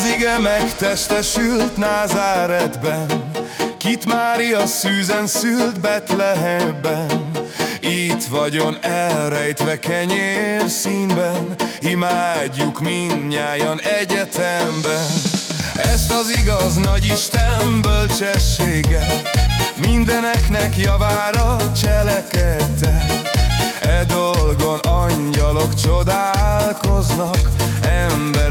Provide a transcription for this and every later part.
Az ige megtestesült Názáretben. Kit Mária szűzen szült Betlehemben. Itt vagyon elrejtve kenyér színben Imádjuk mindnyájan egyetemben. Ezt az igaz nagy Isten bölcsessége Mindeneknek javára cselekedte. E dolgon angyalok csodálkoznak Emberek,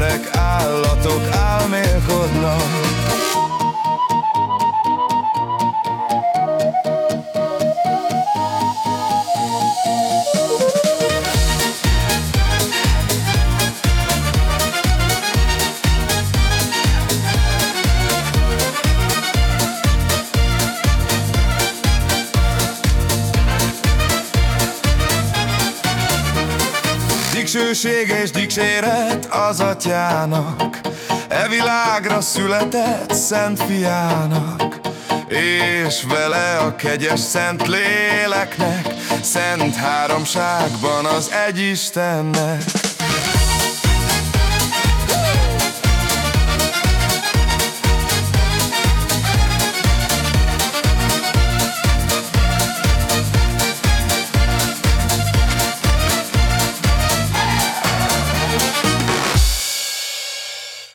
Dicsőség és dicséret az atyának. E világra született szent fiának. És vele a kegyes szent léleknek Szent háromságban az egy Istennek